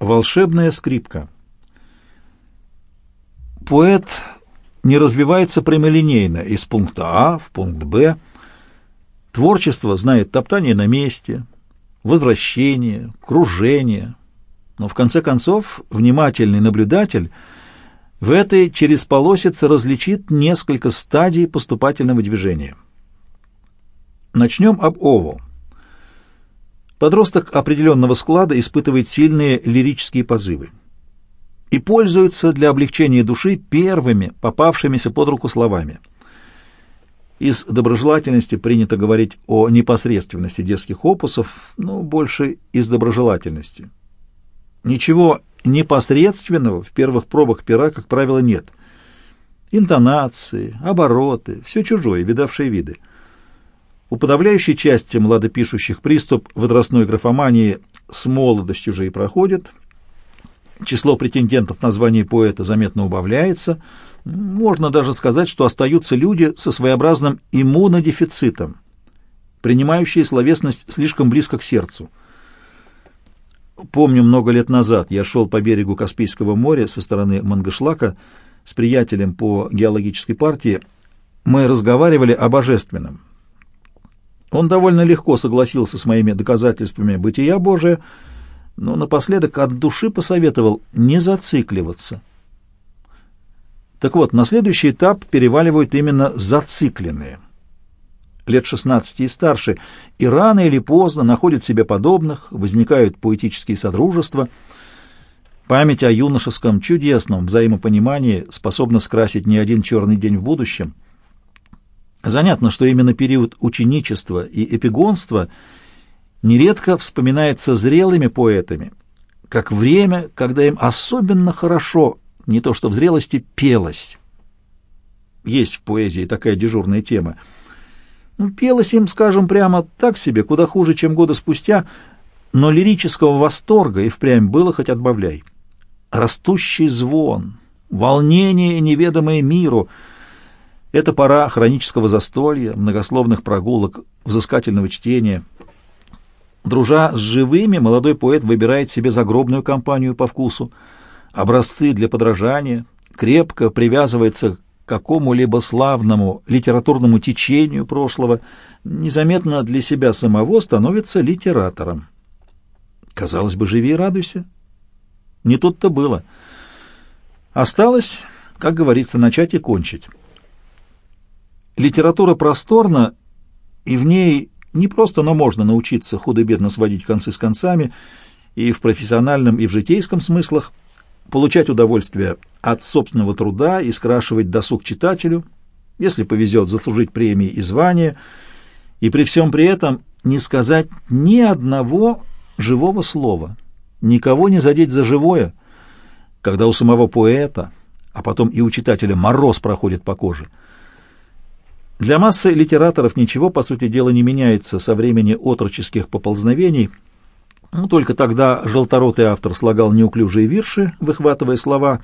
Волшебная скрипка. Поэт не развивается прямолинейно из пункта А в пункт Б. Творчество знает топтание на месте, возвращение, кружение. Но в конце концов внимательный наблюдатель в этой через полосице различит несколько стадий поступательного движения. Начнем об Ово. Подросток определенного склада испытывает сильные лирические позывы и пользуется для облегчения души первыми попавшимися под руку словами. Из доброжелательности принято говорить о непосредственности детских опусов, но больше из доброжелательности. Ничего непосредственного в первых пробах пера, как правило, нет. Интонации, обороты, все чужое, видавшие виды – у подавляющей части младопишущих приступ возрастной графомании с молодостью же и проходит. Число претендентов на звание поэта заметно убавляется. Можно даже сказать, что остаются люди со своеобразным иммунодефицитом, принимающие словесность слишком близко к сердцу. Помню, много лет назад я шел по берегу Каспийского моря со стороны Мангышлака с приятелем по геологической партии. Мы разговаривали о божественном, он довольно легко согласился с моими доказательствами бытия Божия, но напоследок от души посоветовал не зацикливаться. Так вот, на следующий этап переваливают именно зацикленные. Лет 16 и старше, и рано или поздно находят себе подобных, возникают поэтические содружества. Память о юношеском чудесном взаимопонимании способна скрасить не один черный день в будущем — Занятно, что именно период ученичества и эпигонства нередко вспоминается зрелыми поэтами, как время, когда им особенно хорошо, не то что в зрелости, пелось. Есть в поэзии такая дежурная тема. Ну, пелось им, скажем прямо, так себе, куда хуже, чем года спустя, но лирического восторга и впрямь было хоть отбавляй. Растущий звон, волнение, неведомое миру — это пора хронического застолья, многословных прогулок, взыскательного чтения. Дружа с живыми, молодой поэт выбирает себе загробную компанию по вкусу, образцы для подражания, крепко привязывается к какому-либо славному литературному течению прошлого, незаметно для себя самого становится литератором. Казалось бы, живи и радуйся. Не тут-то было. Осталось, как говорится, начать и кончить. Литература просторна, и в ней не просто, но можно научиться худо-бедно сводить концы с концами и в профессиональном, и в житейском смыслах, получать удовольствие от собственного труда и скрашивать досуг читателю, если повезет заслужить премии и звания, и при всем при этом не сказать ни одного живого слова, никого не задеть за живое, когда у самого поэта, а потом и у читателя мороз проходит по коже – для массы литераторов ничего, по сути дела, не меняется со времени отроческих поползновений. Ну, только тогда желторотый автор слагал неуклюжие вирши, выхватывая слова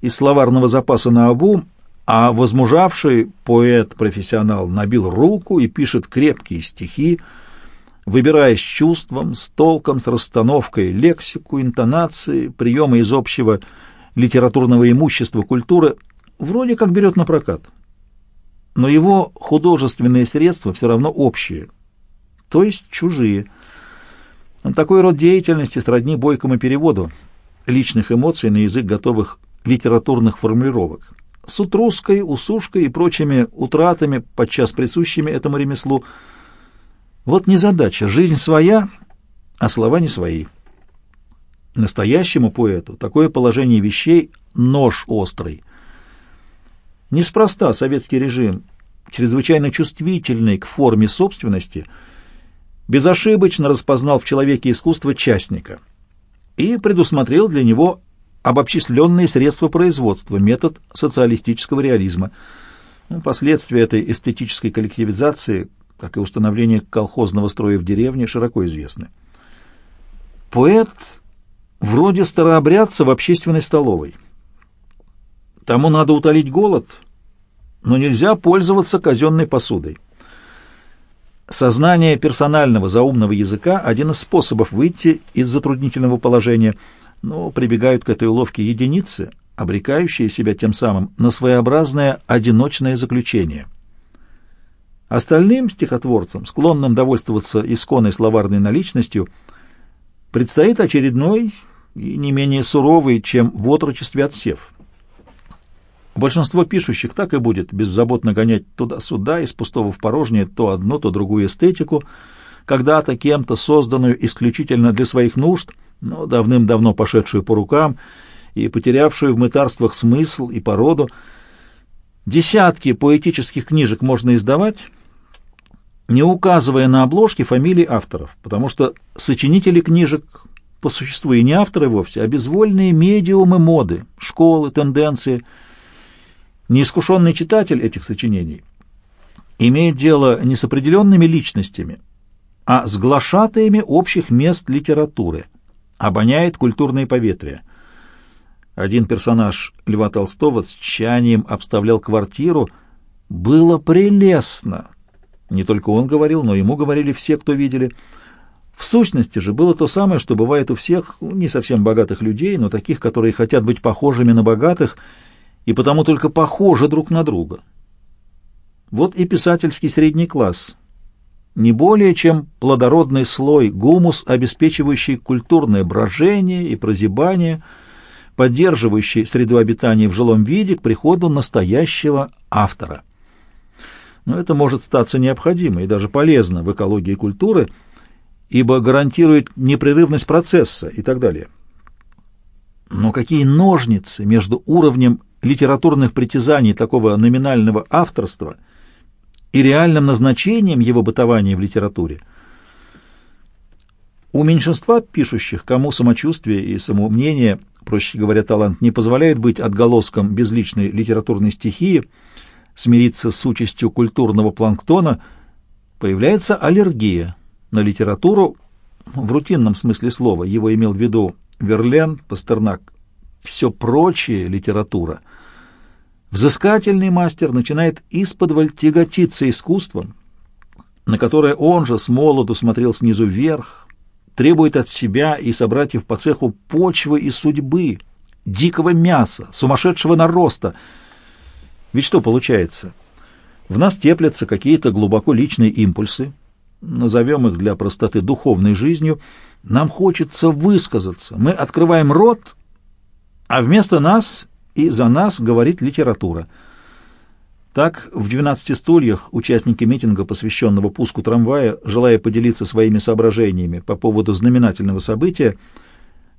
из словарного запаса на обум, а возмужавший поэт-профессионал набил руку и пишет крепкие стихи, выбирая с чувством, с толком, с расстановкой, лексику, интонации, приемы из общего литературного имущества культуры, вроде как берет на прокат но его художественные средства все равно общие, то есть чужие. Такой род деятельности сродни бойкому переводу личных эмоций на язык готовых литературных формулировок. С утруской, усушкой и прочими утратами, подчас присущими этому ремеслу. Вот незадача, жизнь своя, а слова не свои. Настоящему поэту такое положение вещей — нож острый — Неспроста советский режим, чрезвычайно чувствительный к форме собственности, безошибочно распознал в человеке искусство частника и предусмотрел для него обобщисленные средства производства, метод социалистического реализма. Ну, последствия этой эстетической коллективизации, как и установление колхозного строя в деревне, широко известны. Поэт вроде старообрядца в общественной столовой – Тому надо утолить голод, но нельзя пользоваться казенной посудой. Сознание персонального заумного языка – один из способов выйти из затруднительного положения, но прибегают к этой уловке единицы, обрекающие себя тем самым на своеобразное одиночное заключение. Остальным стихотворцам, склонным довольствоваться исконной словарной наличностью, предстоит очередной и не менее суровый, чем в отрочестве отсев. Большинство пишущих так и будет беззаботно гонять туда-сюда, из пустого в порожнее, то одно, то другую эстетику, когда-то кем-то созданную исключительно для своих нужд, но давным-давно пошедшую по рукам и потерявшую в мытарствах смысл и породу. Десятки поэтических книжек можно издавать, не указывая на обложки фамилий авторов, потому что сочинители книжек по существу и не авторы вовсе, а безвольные медиумы моды, школы, тенденции – Неискушенный читатель этих сочинений имеет дело не с определенными личностями, а с глашатаями общих мест литературы, обоняет культурные поветрия. Один персонаж Льва Толстого с тщанием обставлял квартиру. Было прелестно. Не только он говорил, но ему говорили все, кто видели. В сущности же было то самое, что бывает у всех не совсем богатых людей, но таких, которые хотят быть похожими на богатых – и потому только похожи друг на друга. Вот и писательский средний класс. Не более чем плодородный слой, гумус, обеспечивающий культурное брожение и прозябание, поддерживающий среду обитания в жилом виде к приходу настоящего автора. Но это может статься необходимо и даже полезно в экологии культуры, ибо гарантирует непрерывность процесса и так далее. Но какие ножницы между уровнем литературных притязаний такого номинального авторства и реальным назначением его бытования в литературе. У меньшинства пишущих, кому самочувствие и самомнение, проще говоря, талант, не позволяет быть отголоском безличной литературной стихии, смириться с участью культурного планктона, появляется аллергия на литературу в рутинном смысле слова. Его имел в виду Верлен, Пастернак, все прочее литература. Взыскательный мастер начинает исподволь тяготиться искусством, на которое он же с молоду смотрел снизу вверх, требует от себя и собратьев по цеху почвы и судьбы, дикого мяса, сумасшедшего нароста. Ведь что получается? В нас теплятся какие-то глубоко личные импульсы, назовем их для простоты духовной жизнью, нам хочется высказаться. Мы открываем рот, а вместо нас и за нас говорит литература. Так, в «12 стульях» участники митинга, посвященного пуску трамвая, желая поделиться своими соображениями по поводу знаменательного события,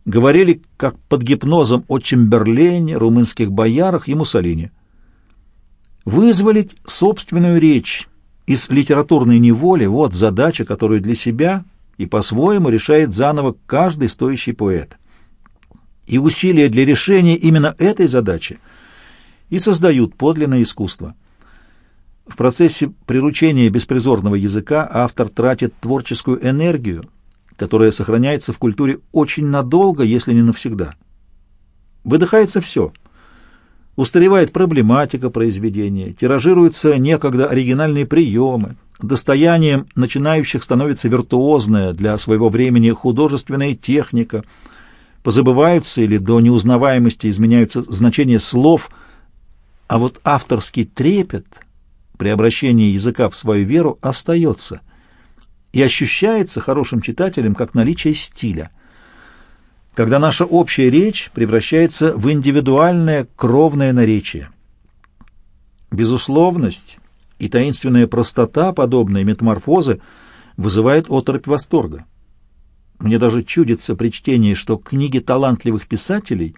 говорили как под гипнозом о Чемберлене, румынских боярах и Муссолини. Вызволить собственную речь из литературной неволи – вот задача, которую для себя и по-своему решает заново каждый стоящий поэт и усилия для решения именно этой задачи и создают подлинное искусство. В процессе приручения беспризорного языка автор тратит творческую энергию, которая сохраняется в культуре очень надолго, если не навсегда. Выдыхается все. Устаревает проблематика произведения, тиражируются некогда оригинальные приемы, достоянием начинающих становится виртуозная для своего времени художественная техника – позабываются или до неузнаваемости изменяются значения слов, а вот авторский трепет при обращении языка в свою веру остается и ощущается хорошим читателем как наличие стиля. Когда наша общая речь превращается в индивидуальное кровное наречие. Безусловность и таинственная простота подобной метаморфозы вызывает оторопь восторга. Мне даже чудится при чтении, что книги талантливых писателей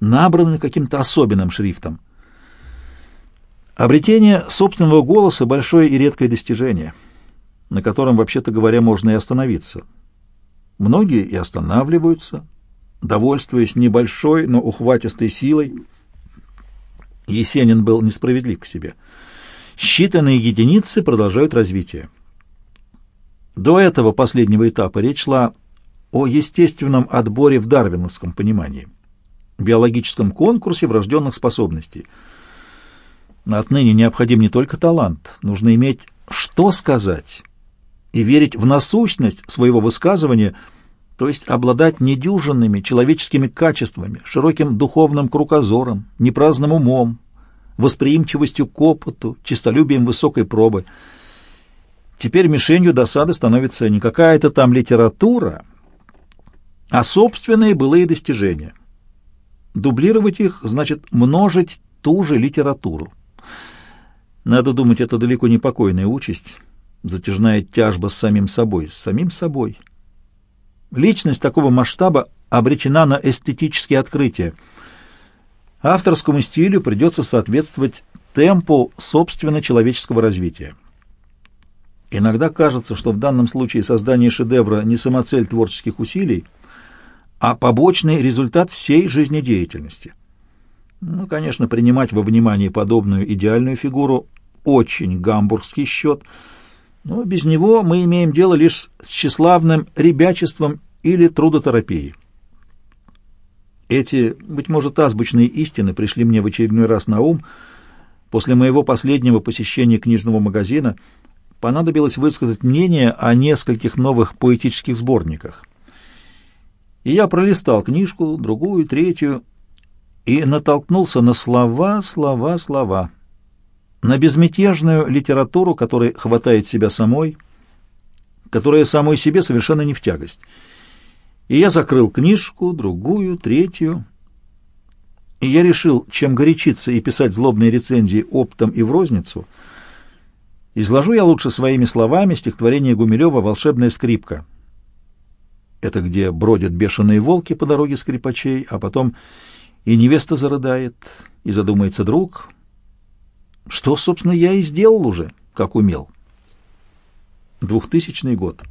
набраны каким-то особенным шрифтом. Обретение собственного голоса – большое и редкое достижение, на котором, вообще-то говоря, можно и остановиться. Многие и останавливаются, довольствуясь небольшой, но ухватистой силой. Есенин был несправедлив к себе. Считанные единицы продолжают развитие. До этого последнего этапа речь шла о естественном отборе в дарвиновском понимании, биологическом конкурсе врожденных способностей. Отныне необходим не только талант, нужно иметь что сказать и верить в насущность своего высказывания, то есть обладать недюжинными человеческими качествами, широким духовным кругозором, непраздным умом, восприимчивостью к опыту, честолюбием высокой пробы. Теперь мишенью досады становится не какая-то там литература, а собственные былые достижения. Дублировать их значит множить ту же литературу. Надо думать, это далеко не покойная участь, затяжная тяжба с самим собой, с самим собой. Личность такого масштаба обречена на эстетические открытия. Авторскому стилю придется соответствовать темпу собственно человеческого развития. Иногда кажется, что в данном случае создание шедевра не самоцель творческих усилий, а побочный результат всей жизнедеятельности. Ну, конечно, принимать во внимание подобную идеальную фигуру очень гамбургский счет – но без него мы имеем дело лишь с тщеславным ребячеством или трудотерапией. Эти, быть может, азбучные истины пришли мне в очередной раз на ум. После моего последнего посещения книжного магазина понадобилось высказать мнение о нескольких новых поэтических сборниках. И я пролистал книжку, другую, третью, и натолкнулся на слова, слова, слова — на безмятежную литературу, которая хватает себя самой, которая самой себе совершенно не в тягость. И я закрыл книжку, другую, третью, и я решил, чем горячиться и писать злобные рецензии оптом и в розницу, изложу я лучше своими словами стихотворение Гумилева «Волшебная скрипка». Это где бродят бешеные волки по дороге скрипачей, а потом и невеста зарыдает, и задумается друг — что, собственно, я и сделал уже, как умел. Двухтысячный год.